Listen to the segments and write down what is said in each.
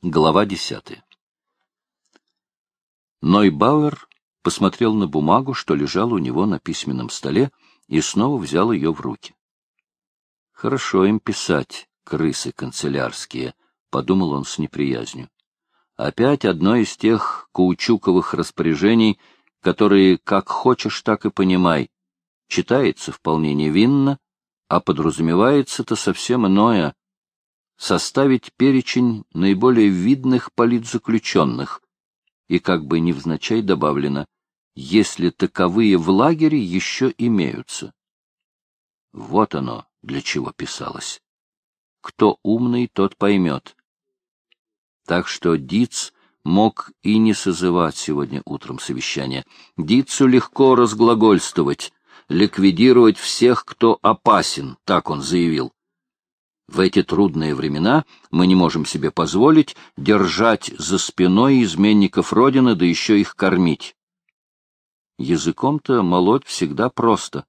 Глава десятая. Нойбауэр посмотрел на бумагу, что лежала у него на письменном столе, и снова взял ее в руки. «Хорошо им писать, крысы канцелярские», — подумал он с неприязнью. «Опять одно из тех каучуковых распоряжений, которые как хочешь, так и понимай. Читается вполне невинно, а подразумевается-то совсем иное — составить перечень наиболее видных политзаключенных, и как бы невзначай добавлено, если таковые в лагере еще имеются. Вот оно, для чего писалось. Кто умный, тот поймет. Так что Диц мог и не созывать сегодня утром совещание. Дицу легко разглагольствовать, ликвидировать всех, кто опасен, так он заявил. В эти трудные времена мы не можем себе позволить держать за спиной изменников Родины, да еще их кормить. Языком-то молоть всегда просто,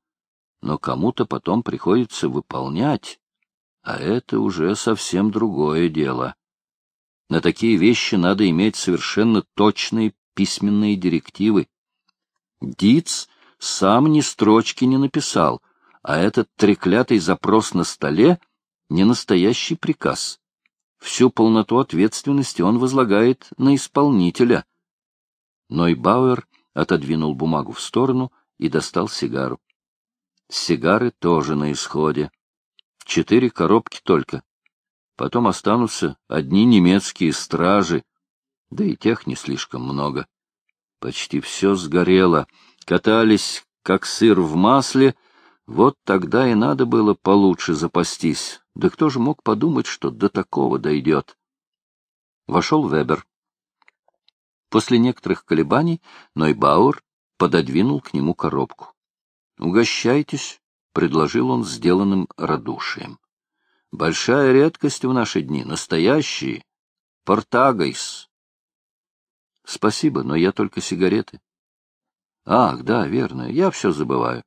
но кому-то потом приходится выполнять, а это уже совсем другое дело. На такие вещи надо иметь совершенно точные письменные директивы. Диц сам ни строчки не написал, а этот треклятый запрос на столе не настоящий приказ. Всю полноту ответственности он возлагает на исполнителя. Нойбауэр отодвинул бумагу в сторону и достал сигару. Сигары тоже на исходе. Четыре коробки только. Потом останутся одни немецкие стражи, да и тех не слишком много. Почти все сгорело, катались, как сыр в масле, вот тогда и надо было получше запастись. Да кто же мог подумать, что до такого дойдет? Вошел Вебер. После некоторых колебаний Нойбауэр пододвинул к нему коробку. — Угощайтесь, — предложил он сделанным радушием. — Большая редкость в наши дни, настоящие. Портагайс. — Спасибо, но я только сигареты. — Ах, да, верно, я все забываю.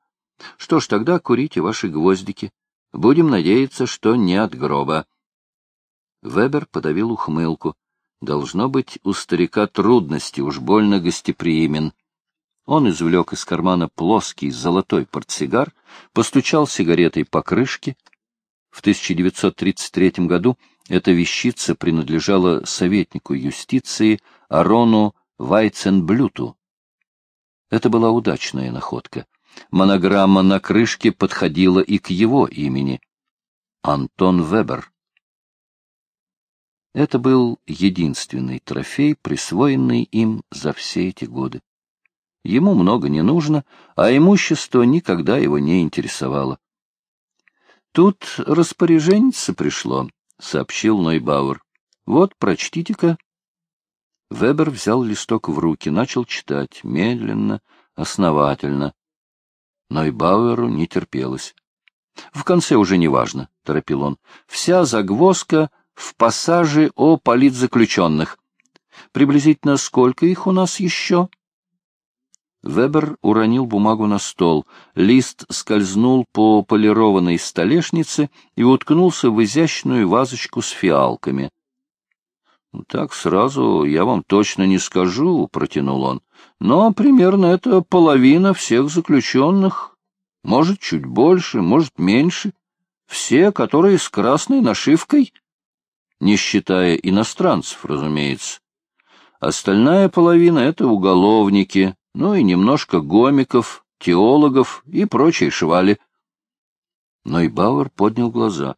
Что ж, тогда курите ваши гвоздики. Будем надеяться, что не от гроба. Вебер подавил ухмылку. Должно быть, у старика трудности, уж больно гостеприимен. Он извлек из кармана плоский золотой портсигар, постучал сигаретой по крышке. В 1933 году эта вещица принадлежала советнику юстиции Арону Вайценблюту. Это была удачная находка. Монограмма на крышке подходила и к его имени — Антон Вебер. Это был единственный трофей, присвоенный им за все эти годы. Ему много не нужно, а имущество никогда его не интересовало. «Тут распоряженница пришло», — сообщил Нойбауэр. «Вот, прочтите-ка». Вебер взял листок в руки, начал читать, медленно, основательно но и Бауэру не терпелось. — В конце уже не важно, — торопил он. — Вся загвоздка в пассаже о политзаключенных. Приблизительно сколько их у нас еще? Вебер уронил бумагу на стол. Лист скользнул по полированной столешнице и уткнулся в изящную вазочку с фиалками. — Так сразу я вам точно не скажу, — протянул он. Но примерно это половина всех заключенных, может, чуть больше, может, меньше, все, которые с красной нашивкой, не считая иностранцев, разумеется. Остальная половина — это уголовники, ну и немножко гомиков, теологов и прочие швали. Но и Бауэр поднял глаза.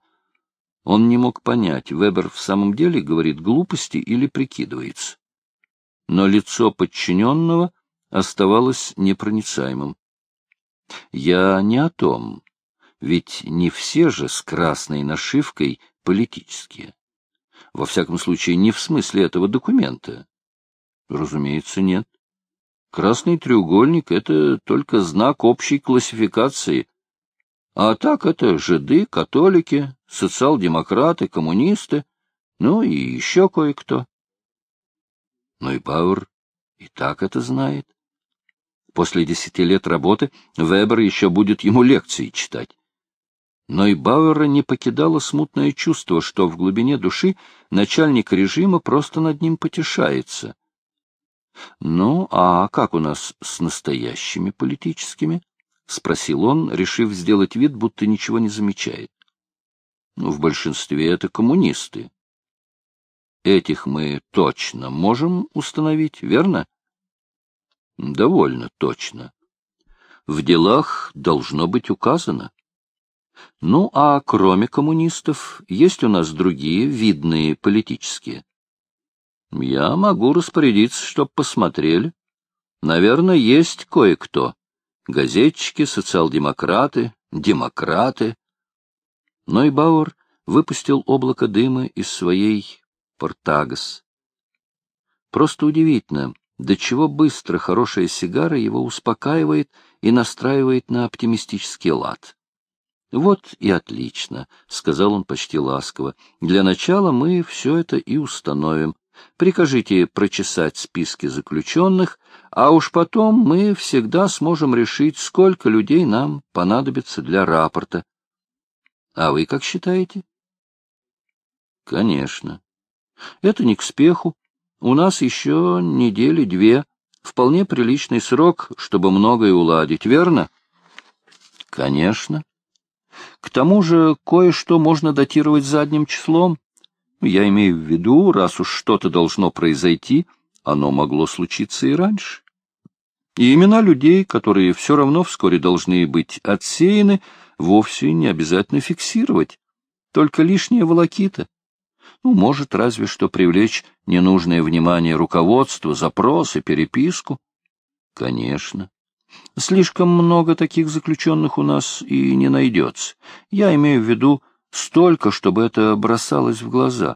Он не мог понять, Вебер в самом деле говорит глупости или прикидывается но лицо подчиненного оставалось непроницаемым. Я не о том, ведь не все же с красной нашивкой политические. Во всяком случае, не в смысле этого документа. Разумеется, нет. Красный треугольник — это только знак общей классификации. А так это жиды, католики, социал-демократы, коммунисты, ну и еще кое-кто но и Бауэр и так это знает. После десяти лет работы Вебер еще будет ему лекции читать. но и Бауэра не покидало смутное чувство, что в глубине души начальник режима просто над ним потешается. Ну, а как у нас с настоящими политическими? — спросил он, решив сделать вид, будто ничего не замечает. Ну, в большинстве это коммунисты. Этих мы точно можем установить, верно? Довольно точно. В делах должно быть указано. Ну, а кроме коммунистов, есть у нас другие видные политические? Я могу распорядиться, чтоб посмотрели. Наверное, есть кое-кто. Газетчики, социал-демократы, демократы. Но и Бауэр выпустил облако дыма из своей портагас. Просто удивительно, до чего быстро хорошая сигара его успокаивает и настраивает на оптимистический лад. «Вот и отлично», — сказал он почти ласково. «Для начала мы все это и установим. Прикажите прочесать списки заключенных, а уж потом мы всегда сможем решить, сколько людей нам понадобится для рапорта. А вы как считаете? Конечно. Это не к спеху. У нас еще недели две. Вполне приличный срок, чтобы многое уладить, верно? Конечно. К тому же кое-что можно датировать задним числом. Я имею в виду, раз уж что-то должно произойти, оно могло случиться и раньше. И имена людей, которые все равно вскоре должны быть отсеяны, вовсе не обязательно фиксировать. Только лишняя волокита. Ну, может, разве что привлечь ненужное внимание руководства, запросы, переписку. Конечно. Слишком много таких заключенных у нас и не найдется. Я имею в виду Столько, чтобы это бросалось в глаза.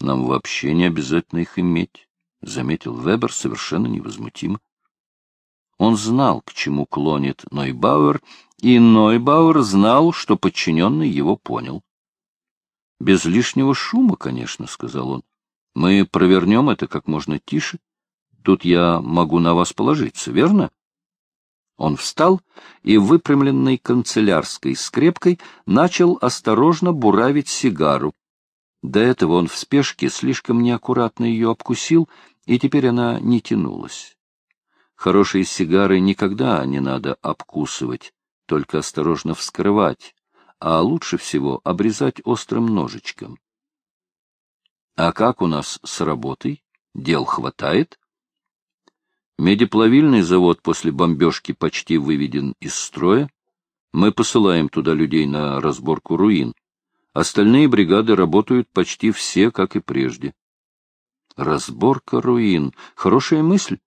Нам вообще не обязательно их иметь, — заметил Вебер совершенно невозмутимо. Он знал, к чему клонит Нойбауэр, и Нойбауэр знал, что подчиненный его понял. — Без лишнего шума, конечно, — сказал он. — Мы провернем это как можно тише. Тут я могу на вас положиться, верно? — он встал и, выпрямленной канцелярской скрепкой, начал осторожно буравить сигару. До этого он в спешке слишком неаккуратно ее обкусил, и теперь она не тянулась. Хорошие сигары никогда не надо обкусывать, только осторожно вскрывать, а лучше всего обрезать острым ножичком. — А как у нас с работой? Дел хватает? Медиплавильный завод после бомбежки почти выведен из строя. Мы посылаем туда людей на разборку руин. Остальные бригады работают почти все, как и прежде. Разборка руин. Хорошая мысль.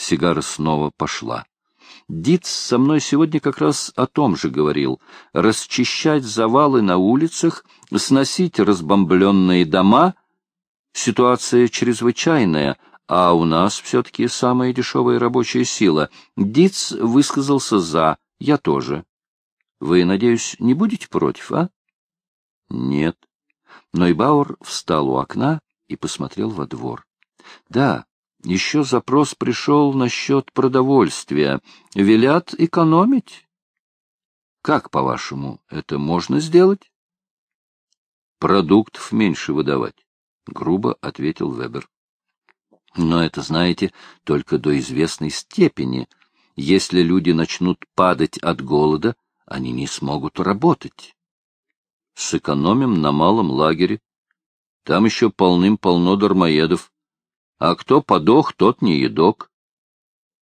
Сигара снова пошла. Диц со мной сегодня как раз о том же говорил. Расчищать завалы на улицах, сносить разбомбленные дома — ситуация чрезвычайная — а у нас все-таки самая дешевая рабочая сила. Диц высказался «за», я тоже. Вы, надеюсь, не будете против, а? Нет. Нойбауэр встал у окна и посмотрел во двор. Да, еще запрос пришел насчет продовольствия. Велят экономить. Как, по-вашему, это можно сделать? Продуктов меньше выдавать, — грубо ответил Вебер. Но это, знаете, только до известной степени. Если люди начнут падать от голода, они не смогут работать. Сэкономим на малом лагере. Там еще полным-полно дармоедов. А кто подох, тот не едок.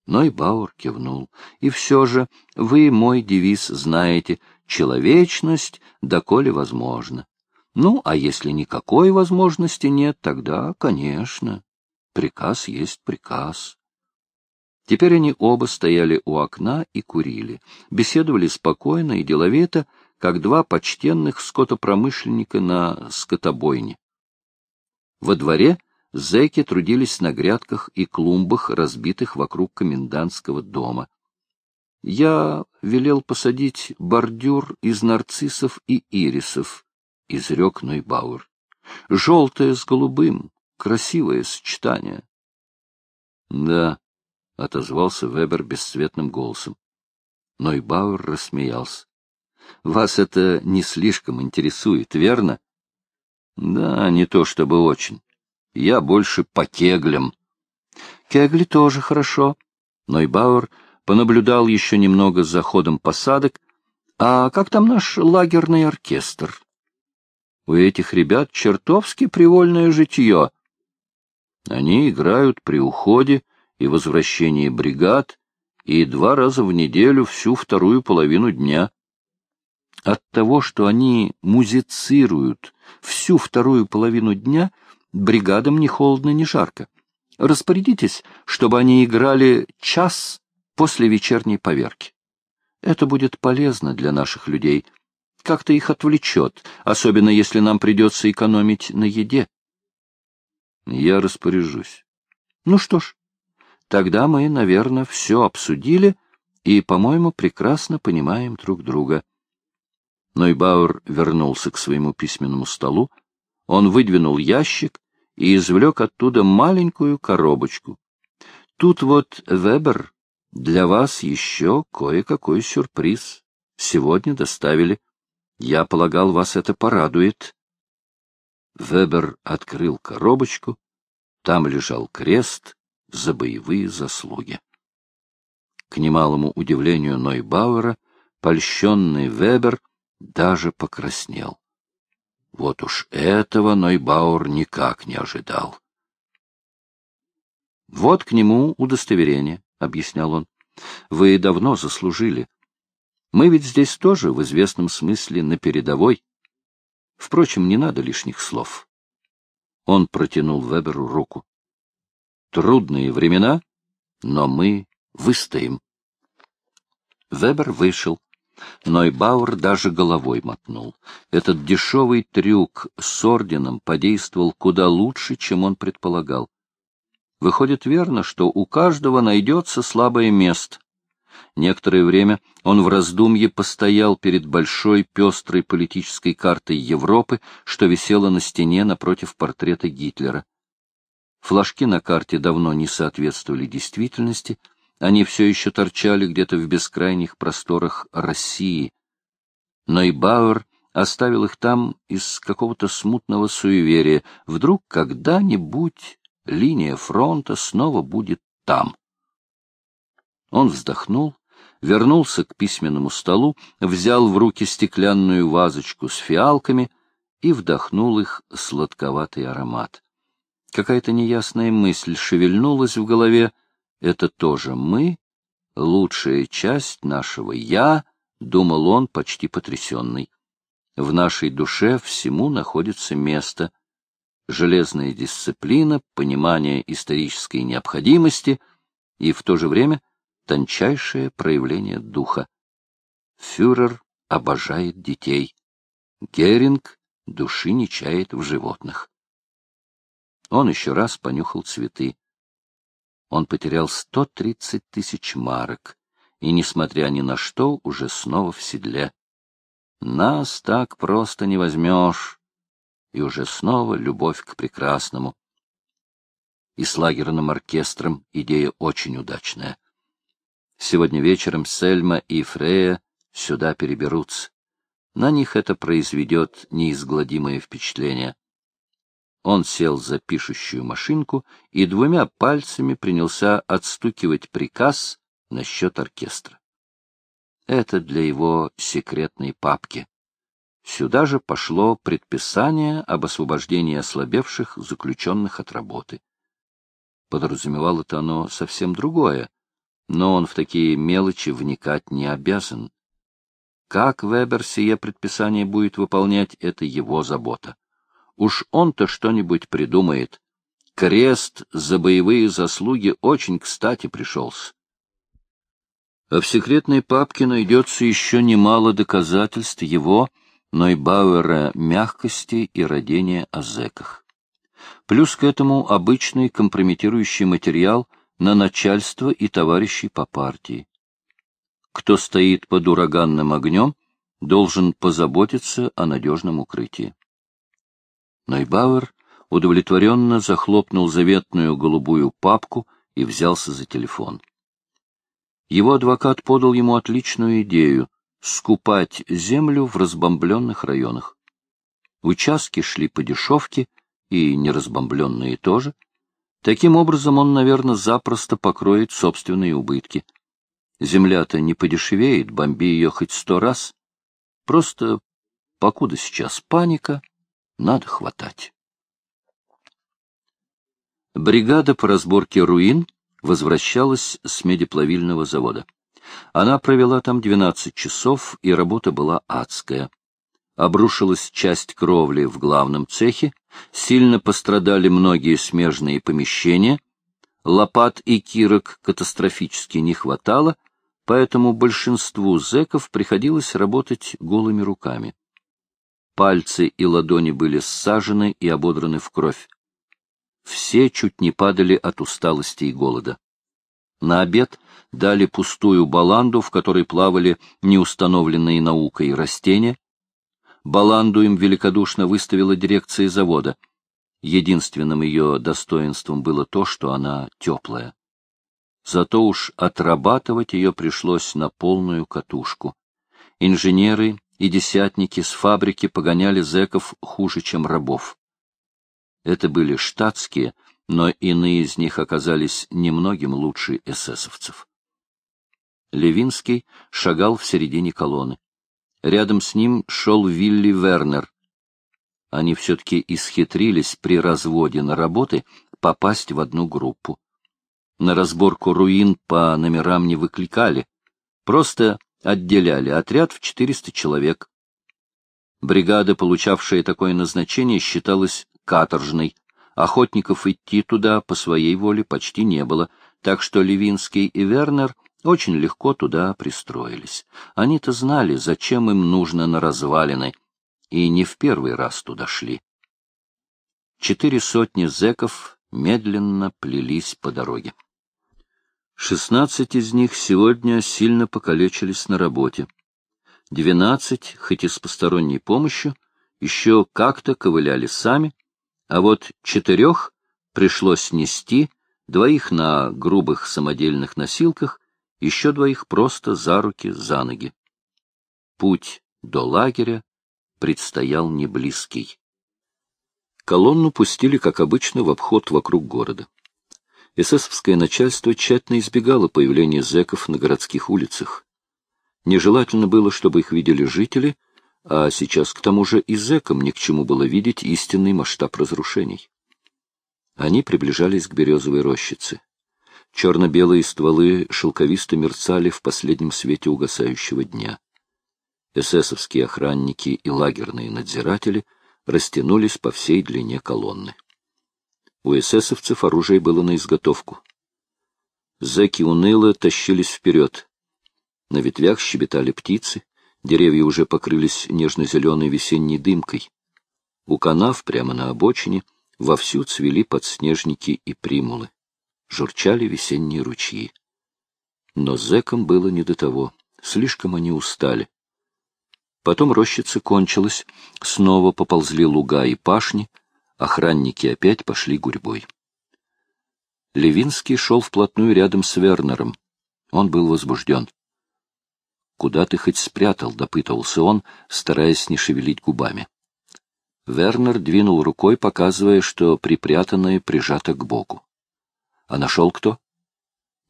Но и Бауэр кивнул. И все же вы мой девиз знаете — человечность, доколе возможно. Ну, а если никакой возможности нет, тогда, конечно. Приказ есть приказ. Теперь они оба стояли у окна и курили, беседовали спокойно и деловито, как два почтенных скотопромышленника на скотобойне. Во дворе зэки трудились на грядках и клумбах, разбитых вокруг комендантского дома. Я велел посадить бордюр из нарциссов и ирисов, — изрек Нойбауэр. — Желтое с голубым, Красивое сочетание. — Да, — отозвался Вебер бесцветным голосом. Но и Бауэр рассмеялся. Вас это не слишком интересует, верно? Да, не то чтобы очень. Я больше по кеглям. Кегли тоже хорошо. Нойбауэр понаблюдал еще немного за ходом посадок. А как там наш лагерный оркестр? У этих ребят чертовски привольное житье. Они играют при уходе и возвращении бригад и два раза в неделю всю вторую половину дня. От того, что они музицируют всю вторую половину дня, бригадам ни холодно, ни жарко. Распорядитесь, чтобы они играли час после вечерней поверки. Это будет полезно для наших людей. Как-то их отвлечет, особенно если нам придется экономить на еде. Я распоряжусь. Ну что ж, тогда мы, наверное, все обсудили и, по-моему, прекрасно понимаем друг друга. Нойбауэр вернулся к своему письменному столу. Он выдвинул ящик и извлек оттуда маленькую коробочку. Тут вот, Вебер, для вас еще кое-какой сюрприз. Сегодня доставили. Я полагал, вас это порадует. Вебер открыл коробочку. Там лежал крест за боевые заслуги. К немалому удивлению Нойбауэра, польщенный Вебер даже покраснел. Вот уж этого Нойбауэр никак не ожидал. — Вот к нему удостоверение, — объяснял он. — Вы давно заслужили. Мы ведь здесь тоже, в известном смысле, на передовой. Впрочем, не надо лишних слов. Он протянул Веберу руку. Трудные времена, но мы выстоим. Вебер вышел. Нойбауэр даже головой мотнул. Этот дешевый трюк с орденом подействовал куда лучше, чем он предполагал. Выходит верно, что у каждого найдется слабое место. Некоторое время он в раздумье постоял перед большой пестрой политической картой Европы, что висела на стене напротив портрета Гитлера. Флажки на карте давно не соответствовали действительности — они все еще торчали где-то в бескрайних просторах России. Но и Бауэр оставил их там из какого-то смутного суеверия. Вдруг когда-нибудь линия фронта снова будет там. Он вздохнул, вернулся к письменному столу, взял в руки стеклянную вазочку с фиалками и вдохнул их сладковатый аромат. Какая-то неясная мысль шевельнулась в голове, это тоже мы, лучшая часть нашего «я», — думал он, почти потрясенный. В нашей душе всему находится место. Железная дисциплина, понимание исторической необходимости и в то же время тончайшее проявление духа. Фюрер обожает детей. Геринг души не чает в животных. Он еще раз понюхал цветы он потерял сто тридцать тысяч марок, и, несмотря ни на что, уже снова в седле. Нас так просто не возьмешь. И уже снова любовь к прекрасному. И с лагерным оркестром идея очень удачная. Сегодня вечером Сельма и Фрея сюда переберутся. На них это произведет неизгладимое впечатление. Он сел за пишущую машинку и двумя пальцами принялся отстукивать приказ насчет оркестра. Это для его секретной папки. Сюда же пошло предписание об освобождении ослабевших заключенных от работы. Подразумевало это оно совсем другое, но он в такие мелочи вникать не обязан. Как Вебер сие предписание будет выполнять, это его забота. Уж он-то что-нибудь придумает. Крест за боевые заслуги очень кстати пришелся. А в секретной папке найдется еще немало доказательств его, но и Бауэра мягкости и родения о зэках. Плюс к этому обычный компрометирующий материал на начальство и товарищей по партии. Кто стоит под ураганным огнем, должен позаботиться о надежном укрытии. Нойбауэр удовлетворенно захлопнул заветную голубую папку и взялся за телефон. Его адвокат подал ему отличную идею скупать землю в разбомбленных районах. Участки шли по дешевке, и неразбомбленные тоже. Таким образом, он, наверное, запросто покроет собственные убытки. Земля-то не подешевеет, бомби ее хоть сто раз. Просто, покуда сейчас паника, надо хватать. Бригада по разборке руин возвращалась с медиплавильного завода. Она провела там 12 часов, и работа была адская. Обрушилась часть кровли в главном цехе, сильно пострадали многие смежные помещения, лопат и кирок катастрофически не хватало, поэтому большинству зэков приходилось работать голыми руками. Пальцы и ладони были ссажены и ободраны в кровь. Все чуть не падали от усталости и голода. На обед дали пустую баланду, в которой плавали неустановленные наукой растения. Баланду им великодушно выставила дирекция завода. Единственным ее достоинством было то, что она теплая. Зато уж отрабатывать ее пришлось на полную катушку. Инженеры и десятники с фабрики погоняли зэков хуже, чем рабов. Это были штатские, но иные из них оказались немногим лучше эсэсовцев. Левинский шагал в середине колонны. Рядом с ним шел Вилли Вернер. Они все-таки исхитрились при разводе на работы попасть в одну группу. На разборку руин по номерам не выкликали, просто отделяли отряд в 400 человек. Бригада, получавшая такое назначение, считалась каторжной, Охотников идти туда по своей воле почти не было, так что Левинский и Вернер очень легко туда пристроились. Они-то знали, зачем им нужно на развалины, и не в первый раз туда шли. Четыре сотни зэков медленно плелись по дороге. Шестнадцать из них сегодня сильно покалечились на работе. Двенадцать, хоть и с посторонней помощью, еще как-то ковыляли сами, а вот четырех пришлось нести, двоих на грубых самодельных носилках, еще двоих просто за руки, за ноги. Путь до лагеря предстоял неблизкий. Колонну пустили, как обычно, в обход вокруг города. Эсэсовское начальство тщательно избегало появления зэков на городских улицах. Нежелательно было, чтобы их видели жители, а сейчас к тому же и зэкам ни к чему было видеть истинный масштаб разрушений. Они приближались к березовой рощице. Черно-белые стволы шелковисто мерцали в последнем свете угасающего дня. Эсэсовские охранники и лагерные надзиратели растянулись по всей длине колонны. У эсэсовцев оружие было на изготовку. Зэки уныло тащились вперед. На ветвях щебетали птицы, Деревья уже покрылись нежно-зеленой весенней дымкой. У канав прямо на обочине вовсю цвели подснежники и примулы. Журчали весенние ручьи. Но зэкам было не до того. Слишком они устали. Потом рощица кончилась, снова поползли луга и пашни, охранники опять пошли гурьбой. Левинский шел вплотную рядом с Вернером. Он был возбужден. «Куда ты хоть спрятал?» — допытывался он, стараясь не шевелить губами. Вернер двинул рукой, показывая, что припрятанное прижато к боку. «А нашел кто?»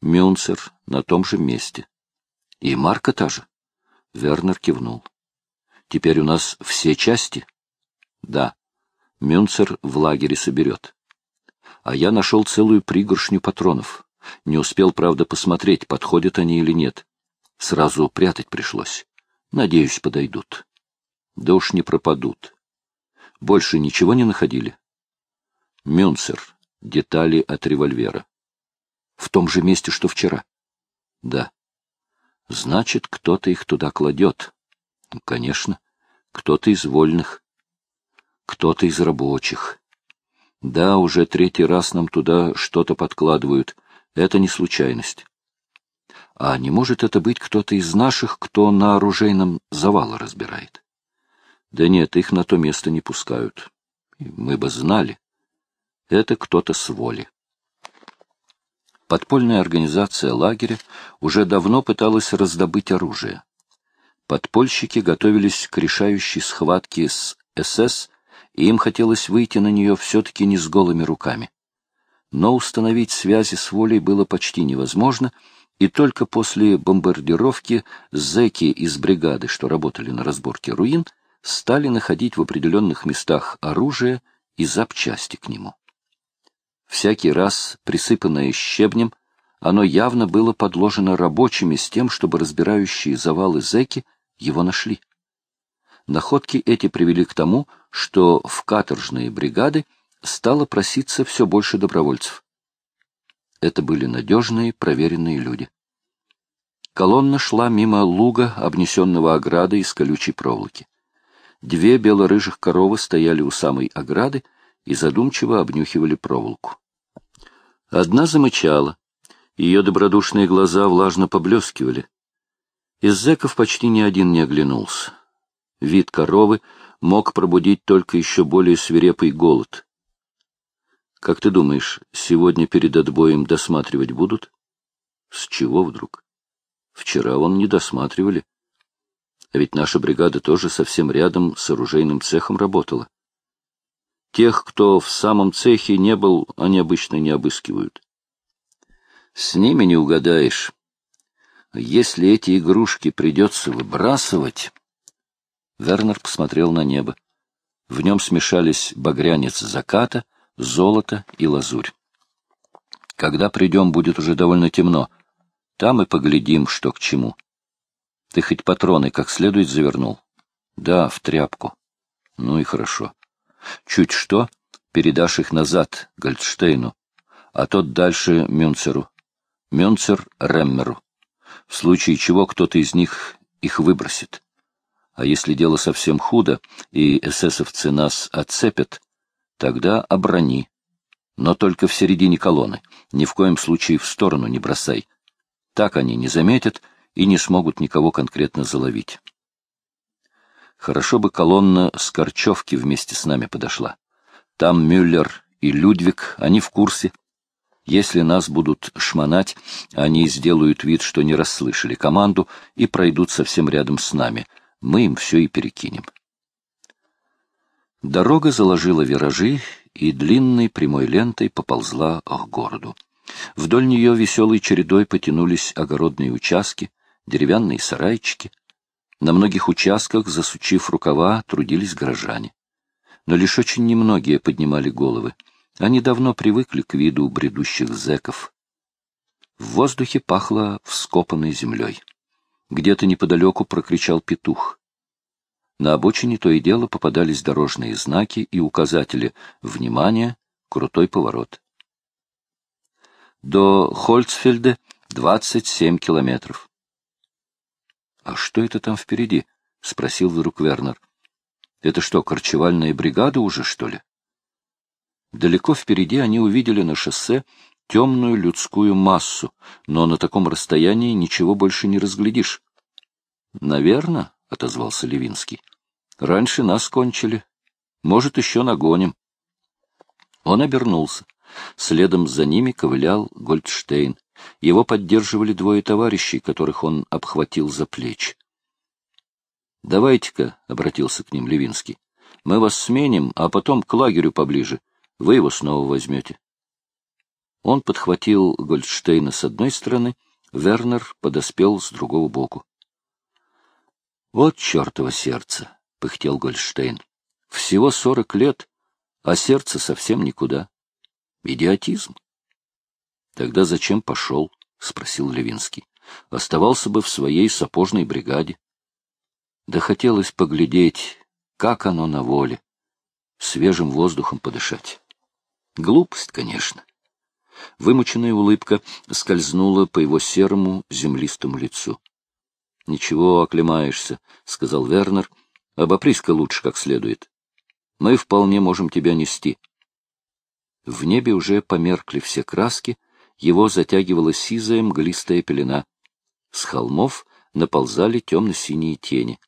«Мюнцер, на том же месте». «И Марка та же?» Вернер кивнул. «Теперь у нас все части?» «Да. Мюнцер в лагере соберет. А я нашел целую пригоршню патронов. Не успел, правда, посмотреть, подходят они или нет. Сразу прятать пришлось. Надеюсь, подойдут. Да уж не пропадут. Больше ничего не находили? Мюнцер. Детали от револьвера. В том же месте, что вчера? Да. Значит, кто-то их туда кладет. Конечно, кто-то из вольных, кто-то из рабочих. Да, уже третий раз нам туда что-то подкладывают. Это не случайность. А не может это быть кто-то из наших, кто на оружейном завалы разбирает? Да нет, их на то место не пускают. Мы бы знали. Это кто-то с воли. Подпольная организация лагеря уже давно пыталась раздобыть оружие. Подпольщики готовились к решающей схватке с СС, и им хотелось выйти на нее все-таки не с голыми руками. Но установить связи с волей было почти невозможно, и только после бомбардировки зэки из бригады, что работали на разборке руин, стали находить в определенных местах оружие и запчасти к нему. Всякий раз, присыпанное щебнем, оно явно было подложено рабочими с тем, чтобы разбирающие завалы зэки его нашли. Находки эти привели к тому, что в каторжные бригады стало проситься все больше добровольцев. Это были надежные, проверенные люди. Колонна шла мимо луга, обнесенного оградой из колючей проволоки. Две бело-рыжих коровы стояли у самой ограды и задумчиво обнюхивали проволоку. Одна замычала. Ее добродушные глаза влажно поблескивали. Из зэков почти ни один не оглянулся. Вид коровы мог пробудить только еще более свирепый голод. Как ты думаешь, сегодня перед отбоем досматривать будут? С чего вдруг? Вчера вон не досматривали. А ведь наша бригада тоже совсем рядом с оружейным цехом работала. Тех, кто в самом цехе не был, они обычно не обыскивают. С ними не угадаешь. Если эти игрушки придется выбрасывать... Вернер посмотрел на небо. В нем смешались багрянец заката, золото и лазурь. Когда придем, будет уже довольно темно. Там и поглядим, что к чему. Ты хоть патроны как следует завернул? Да, в тряпку. Ну и хорошо. Чуть что, передашь их назад Гольдштейну, а тот дальше Мюнцеру. Мюнцер — Реммеру. В случае чего кто-то из них их выбросит. А если дело совсем худо, и эсэсовцы нас отцепят, тогда оброни. Но только в середине колонны. Ни в коем случае в сторону не бросай. Так они не заметят и не смогут никого конкретно заловить. Хорошо бы колонна с Корчевки вместе с нами подошла. Там Мюллер и Людвиг, они в курсе, если нас будут шмонать, они сделают вид, что не расслышали команду и пройдут совсем рядом с нами. Мы им все и перекинем. Дорога заложила виражи и длинной прямой лентой поползла к городу. Вдоль нее веселой чередой потянулись огородные участки, деревянные сарайчики. На многих участках, засучив рукава, трудились горожане. Но лишь очень немногие поднимали головы. Они давно привыкли к виду бредущих зэков. В воздухе пахло вскопанной землей. Где-то неподалеку прокричал петух. На обочине то и дело попадались дорожные знаки и указатели «Внимание! Крутой поворот!». До Хольцфельда 27 километров. — А что это там впереди? — спросил вдруг Вернер. — Это что, корчевальная бригада уже, что ли? Далеко впереди они увидели на шоссе темную людскую массу, но на таком расстоянии ничего больше не разглядишь. — Наверно, — отозвался Левинский. — Раньше нас кончили. Может, еще нагоним. Он обернулся. Следом за ними ковылял Гольдштейн. Его поддерживали двое товарищей, которых он обхватил за плечи. — Давайте-ка, — обратился к ним Левинский, — мы вас сменим, а потом к лагерю поближе. Вы его снова возьмете. Он подхватил Гольдштейна с одной стороны, Вернер подоспел с другого боку. — Вот чертово сердце! — пыхтел Гольдштейн. — Всего сорок лет, а сердце совсем никуда. Идиотизм. — Тогда зачем пошел? — спросил Левинский. — Оставался бы в своей сапожной бригаде. Да хотелось поглядеть, как оно на воле, свежим воздухом подышать. Глупость, конечно. Вымученная улыбка скользнула по его серому землистому лицу. — Ничего, оклемаешься, — сказал Вернер. — Обопрись-ка лучше как следует. Мы вполне можем тебя нести. В небе уже померкли все краски, его затягивала сизая мглистая пелена. С холмов наползали темно-синие тени.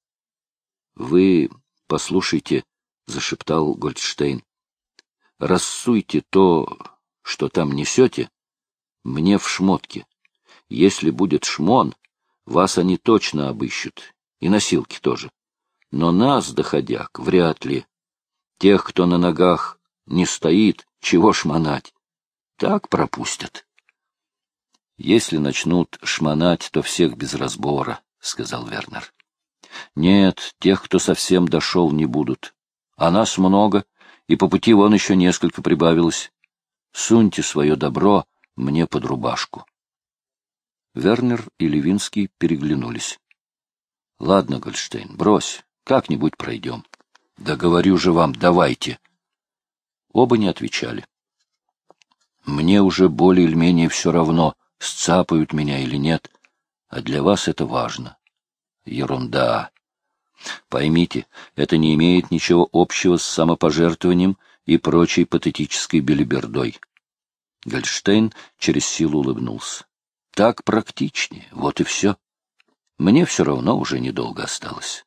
— Вы послушайте, — зашептал Гольдштейн рассуйте то, что там несете, мне в шмотке. Если будет шмон, Вас они точно обыщут, и носилки тоже. Но нас, доходяк, вряд ли. Тех, кто на ногах не стоит, чего шмонать? Так пропустят. Если начнут шмонать, то всех без разбора, — сказал Вернер. Нет, тех, кто совсем дошел, не будут. А нас много, и по пути вон еще несколько прибавилось. Суньте свое добро мне под рубашку. Вернер и Левинский переглянулись. — Ладно, Гольштейн, брось, как-нибудь пройдем. — Да говорю же вам, давайте. Оба не отвечали. — Мне уже более или менее все равно, сцапают меня или нет, а для вас это важно. Ерунда. Поймите, это не имеет ничего общего с самопожертвованием и прочей патетической белибердой. Гольштейн через силу улыбнулся. Так практичнее, вот и все. Мне все равно уже недолго осталось.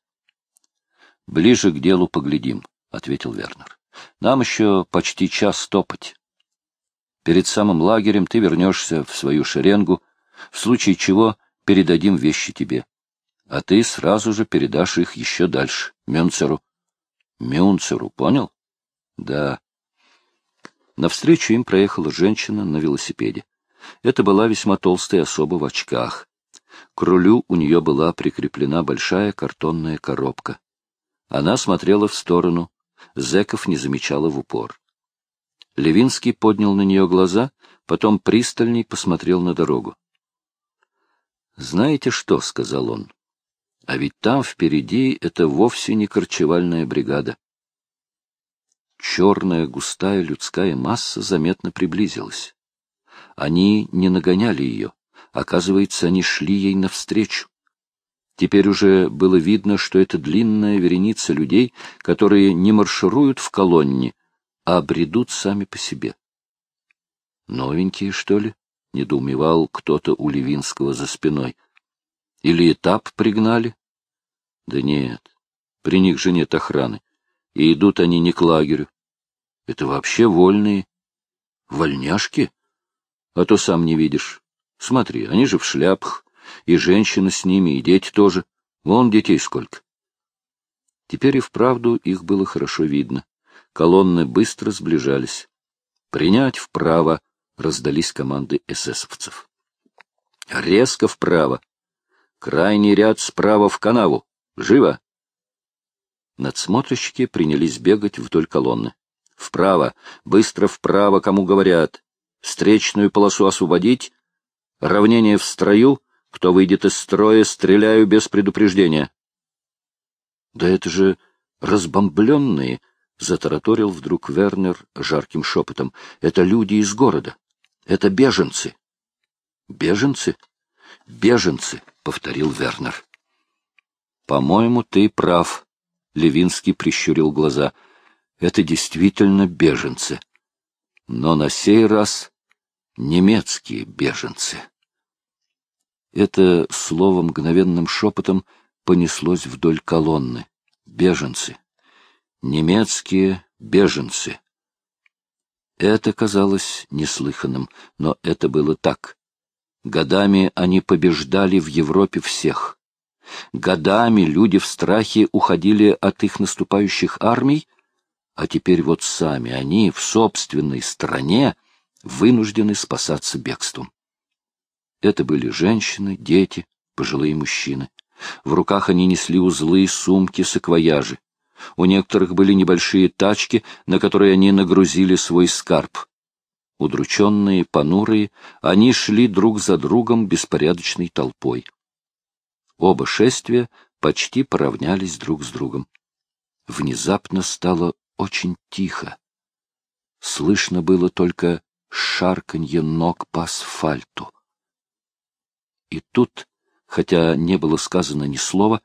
— Ближе к делу поглядим, — ответил Вернер. — Нам еще почти час топать. Перед самым лагерем ты вернешься в свою шеренгу, в случае чего передадим вещи тебе. А ты сразу же передашь их еще дальше, Мюнцеру. Мюнцеру, понял? Да. Навстречу им проехала женщина на велосипеде. Это была весьма толстая особа в очках. К рулю у нее была прикреплена большая картонная коробка. Она смотрела в сторону, зеков не замечала в упор. Левинский поднял на нее глаза, потом пристальней посмотрел на дорогу. «Знаете что?» — сказал он. «А ведь там впереди это вовсе не корчевальная бригада». Черная густая людская масса заметно приблизилась. Они не нагоняли ее. Оказывается, они шли ей навстречу. Теперь уже было видно, что это длинная вереница людей, которые не маршируют в колонне, а бредут сами по себе. «Новенькие, что ли?» — недоумевал кто-то у Левинского за спиной. «Или этап пригнали?» «Да нет, при них же нет охраны, и идут они не к лагерю. Это вообще вольные. Вольняшки?» А то сам не видишь. Смотри, они же в шляпах, и женщины с ними, и дети тоже. Вон детей сколько. Теперь и вправду их было хорошо видно. Колонны быстро сближались. «Принять вправо!» — раздались команды эсэсовцев. «Резко вправо! Крайний ряд справа в канаву! Живо!» Надсмотрщики принялись бегать вдоль колонны. «Вправо! Быстро вправо, кому говорят! встречную полосу освободить, равнение в строю, кто выйдет из строя, стреляю без предупреждения. — Да это же разбомбленные, — затараторил вдруг Вернер жарким шепотом. — Это люди из города. Это беженцы. — Беженцы? Беженцы, — повторил Вернер. — По-моему, ты прав, — Левинский прищурил глаза. — Это действительно беженцы. Но на сей раз немецкие беженцы. Это слово мгновенным шепотом понеслось вдоль колонны. Беженцы. Немецкие беженцы. Это казалось неслыханным, но это было так. Годами они побеждали в Европе всех. Годами люди в страхе уходили от их наступающих армий, а теперь вот сами они в собственной стране вынуждены спасаться бегством. Это были женщины, дети, пожилые мужчины. В руках они несли узлы, сумки, саквояжи. У некоторых были небольшие тачки, на которые они нагрузили свой скарб. Удрученные, понурые, они шли друг за другом беспорядочной толпой. Оба шествия почти поравнялись друг с другом. Внезапно стало очень тихо. Слышно было только шарканье ног по асфальту. И тут, хотя не было сказано ни слова,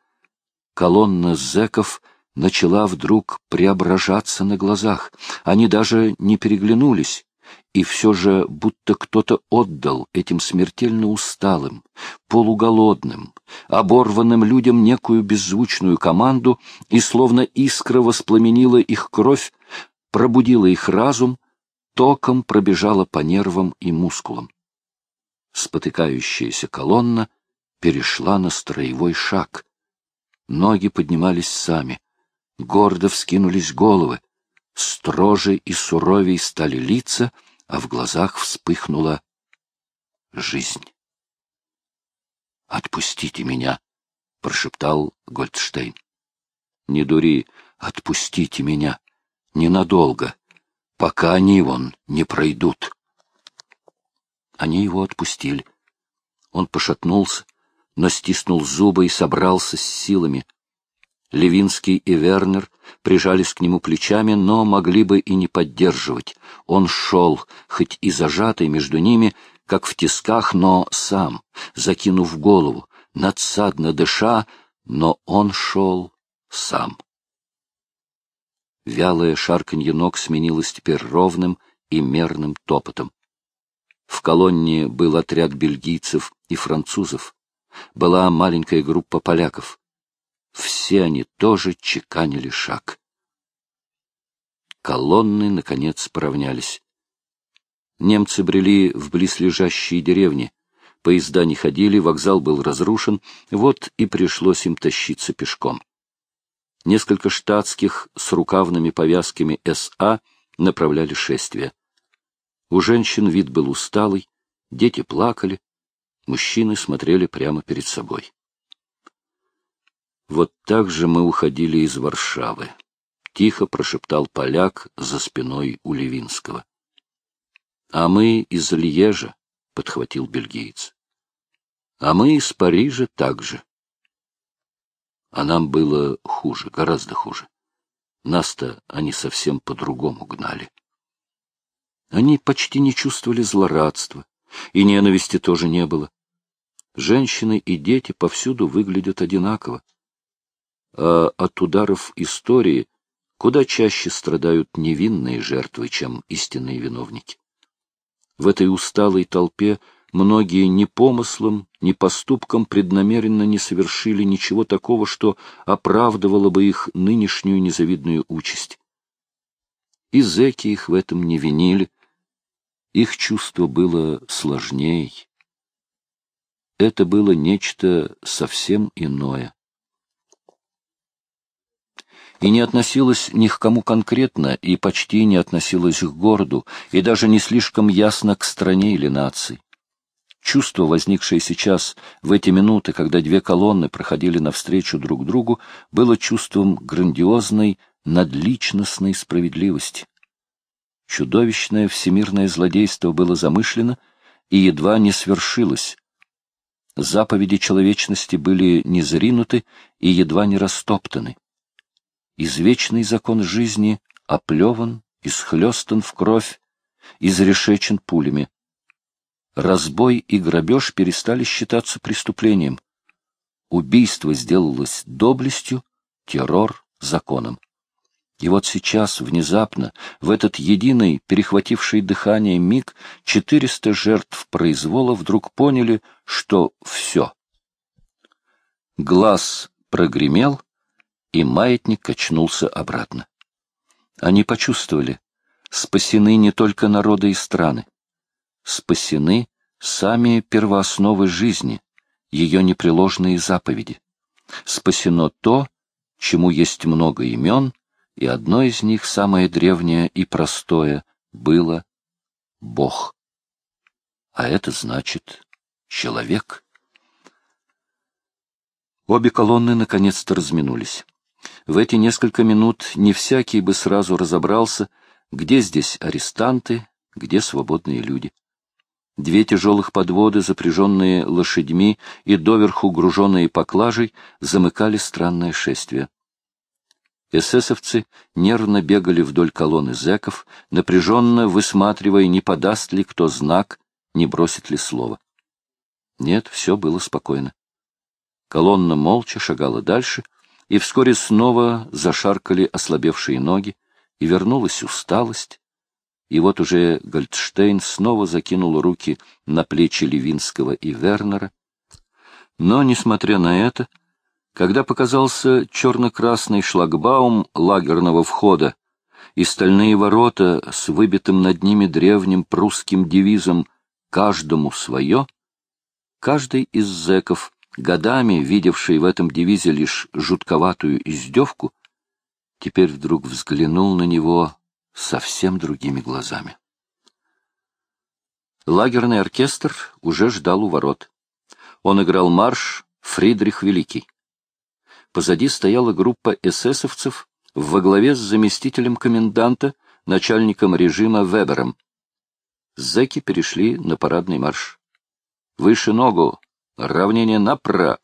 колонна зэков начала вдруг преображаться на глазах. Они даже не переглянулись, и все же будто кто-то отдал этим смертельно усталым, полуголодным, оборванным людям некую беззвучную команду, и словно искра воспламенила их кровь, пробудила их разум, током пробежала по нервам и мускулам. Спотыкающаяся колонна перешла на строевой шаг. Ноги поднимались сами, гордо вскинулись головы, строже и суровей стали лица, а в глазах вспыхнула жизнь. «Отпустите меня!» — прошептал Гольдштейн. «Не дури, отпустите меня! Ненадолго, пока они вон не пройдут!» Они его отпустили. Он пошатнулся, но стиснул зубы и собрался с силами. Левинский и Вернер прижались к нему плечами, но могли бы и не поддерживать. Он шел, хоть и зажатый между ними, как в тисках, но сам, закинув голову, надсадно дыша, но он шел сам. Вялое шарканье ног сменилось теперь ровным и мерным топотом. В колонне был отряд бельгийцев и французов. Была маленькая группа поляков. Все они тоже чеканили шаг. Колонны, наконец, поравнялись. Немцы брели в близлежащие деревни. Поезда не ходили, вокзал был разрушен, вот и пришлось им тащиться пешком. Несколько штатских с рукавными повязками СА направляли шествие. У женщин вид был усталый, дети плакали, мужчины смотрели прямо перед собой. Вот так же мы уходили из Варшавы. Тихо прошептал поляк за спиной у Левинского. — А мы из Льежа, — подхватил бельгиец. — А мы из Парижа также. А нам было хуже, гораздо хуже. Нас-то они совсем по-другому гнали. Они почти не чувствовали злорадства, и ненависти тоже не было. Женщины и дети повсюду выглядят одинаково. А от ударов истории куда чаще страдают невинные жертвы, чем истинные виновники. В этой усталой толпе многие ни помыслом, ни поступком преднамеренно не совершили ничего такого, что оправдывало бы их нынешнюю незавидную участь. И зэки их в этом не винили, их чувство было сложней. Это было нечто совсем иное. И не относилось ни к кому конкретно, и почти не относилось к городу, и даже не слишком ясно к стране или нации. Чувство, возникшее сейчас, в эти минуты, когда две колонны проходили навстречу друг другу, было чувством грандиозной, надличностной справедливости. Чудовищное всемирное злодейство было замышлено и едва не свершилось. Заповеди человечности были не зринуты и едва не растоптаны. Извечный закон жизни оплеван, исхлестан в кровь, изрешечен пулями. Разбой и грабеж перестали считаться преступлением. Убийство сделалось доблестью, террор — законом. И вот сейчас, внезапно, в этот единый, перехвативший дыхание миг, четыреста жертв произвола вдруг поняли, что все. Глаз прогремел, и маятник качнулся обратно. Они почувствовали, спасены не только народы и страны, спасены сами первоосновы жизни, ее непреложные заповеди. Спасено то, чему есть много имен — и одно из них, самое древнее и простое, было Бог. А это значит человек. Обе колонны наконец-то разминулись. В эти несколько минут не всякий бы сразу разобрался, где здесь арестанты, где свободные люди. Две тяжелых подводы, запряженные лошадьми и доверху груженные поклажей, замыкали странное шествие. Эсэсовцы нервно бегали вдоль колонны зэков, напряженно высматривая, не подаст ли кто знак, не бросит ли слово. Нет, все было спокойно. Колонна молча шагала дальше, и вскоре снова зашаркали ослабевшие ноги, и вернулась усталость. И вот уже Гольдштейн снова закинул руки на плечи Левинского и Вернера. Но, несмотря на это, когда показался черно-красный шлагбаум лагерного входа и стальные ворота с выбитым над ними древним прусским девизом «Каждому свое», каждый из зэков, годами видевший в этом девизе лишь жутковатую издевку, теперь вдруг взглянул на него совсем другими глазами. Лагерный оркестр уже ждал у ворот. Он играл марш «Фридрих Великий». Позади стояла группа эсэсовцев во главе с заместителем коменданта, начальником режима Вебером. Зэки перешли на парадный марш. «Выше ногу! Равнение направо!»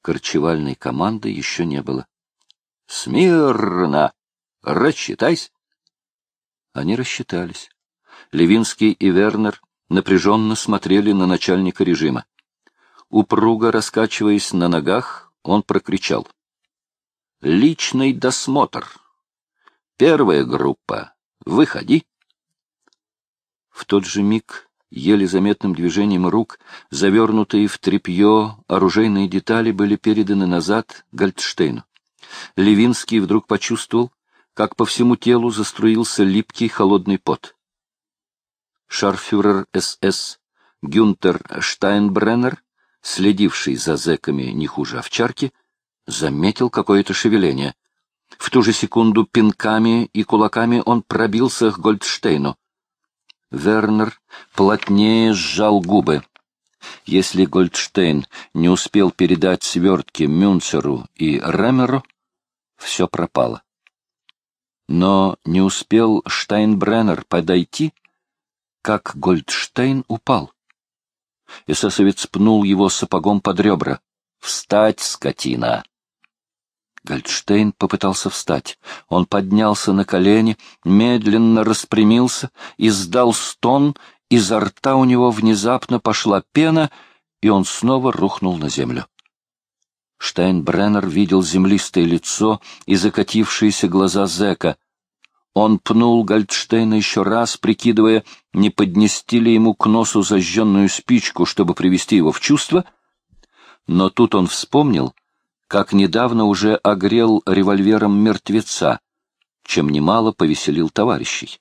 Корчевальной команды еще не было. «Смирно! Рассчитайся!» Они рассчитались. Левинский и Вернер напряженно смотрели на начальника режима. Упруго раскачиваясь на ногах, он прокричал. «Личный досмотр! Первая группа! Выходи!» В тот же миг, еле заметным движением рук, завернутые в тряпье оружейные детали были переданы назад Гальдштейну. Левинский вдруг почувствовал, как по всему телу заструился липкий холодный пот. Шарфюрер СС Гюнтер Штайнбреннер, следивший за зэками не хуже овчарки, заметил какое-то шевеление. В ту же секунду пинками и кулаками он пробился к Гольдштейну. Вернер плотнее сжал губы. Если Гольдштейн не успел передать свертки Мюнцеру и Ремеру, все пропало. Но не успел Штайнбреннер подойти, как Гольдштейн упал. Эсэсовец пнул его сапогом под ребра. «Встать, скотина!» Гольдштейн попытался встать. Он поднялся на колени, медленно распрямился, издал стон, изо рта у него внезапно пошла пена, и он снова рухнул на землю. Штайнбреннер видел землистое лицо и закатившиеся глаза зэка. Он пнул Гольдштейна еще раз, прикидывая, не поднести ли ему к носу зажженную спичку, чтобы привести его в чувство. Но тут он вспомнил, как недавно уже огрел револьвером мертвеца, чем немало повеселил товарищей.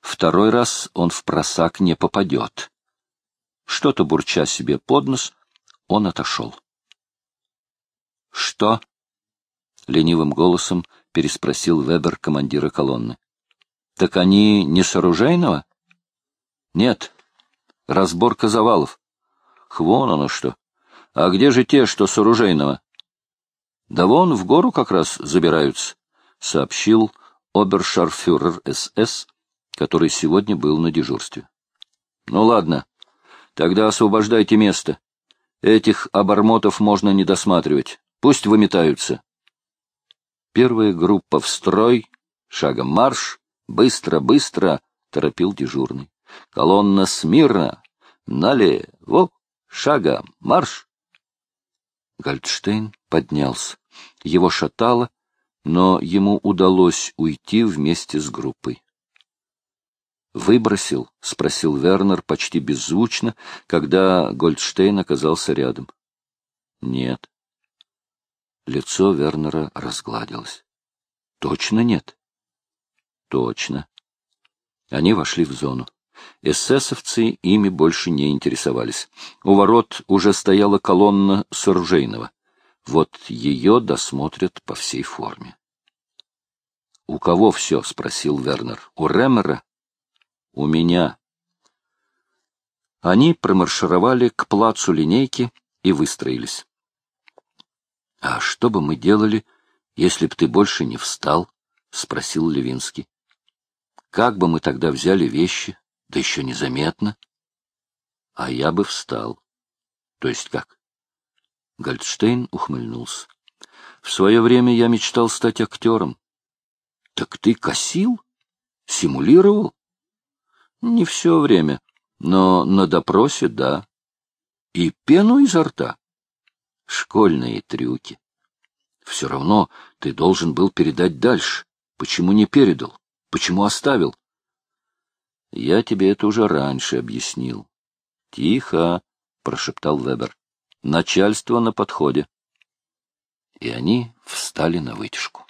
Второй раз он в просак не попадет. Что-то бурча себе под нос, он отошел. — Что? — ленивым голосом переспросил Вебер командира колонны. — Так они не с оружейного? — Нет. Разборка завалов. Хвон оно что. А где же те, что с оружейного? — Да вон в гору как раз забираются, — сообщил обершарфюрер СС, который сегодня был на дежурстве. — Ну ладно, тогда освобождайте место. Этих обормотов можно не досматривать. Пусть выметаются. Первая группа в строй, шагом марш, быстро-быстро, торопил дежурный. Колонна смирно, налево, шагом марш. Гольдштейн поднялся. Его шатало, но ему удалось уйти вместе с группой. «Выбросил?» — спросил Вернер почти беззвучно, когда Гольдштейн оказался рядом. «Нет». Лицо Вернера разгладилось. — Точно нет? — Точно. Они вошли в зону. Эсэсовцы ими больше не интересовались. У ворот уже стояла колонна с оружейного. Вот ее досмотрят по всей форме. — У кого все? — спросил Вернер. — У Ремера? — У меня. Они промаршировали к плацу линейки и выстроились. — А что бы мы делали, если б ты больше не встал? — спросил Левинский. — Как бы мы тогда взяли вещи? Да еще незаметно. — А я бы встал. — То есть как? Гольдштейн ухмыльнулся. — В свое время я мечтал стать актером. — Так ты косил? Симулировал? — Не все время, но на допросе — да. — И пену изо рта? Школьные трюки. Все равно ты должен был передать дальше. Почему не передал? Почему оставил? Я тебе это уже раньше объяснил. Тихо, прошептал Вебер. Начальство на подходе. И они встали на вытяжку.